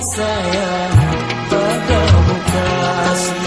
saya pada bekas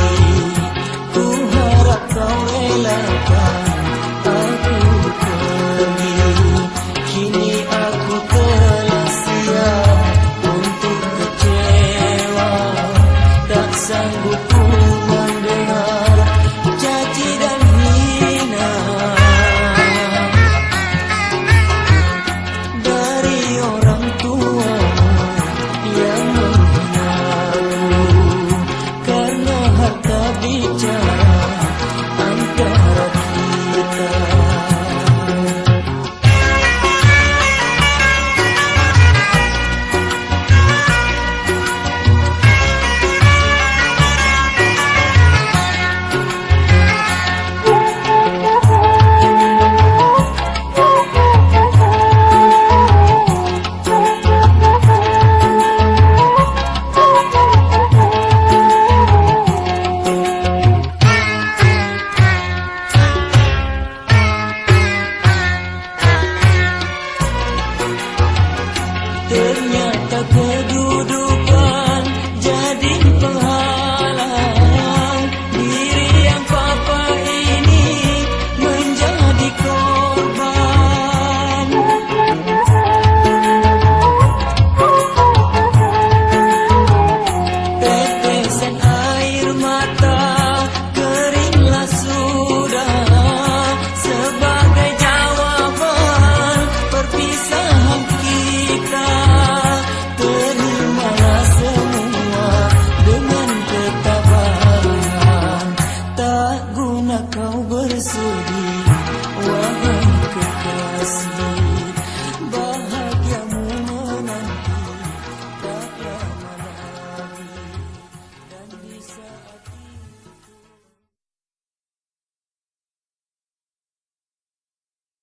ternyata kau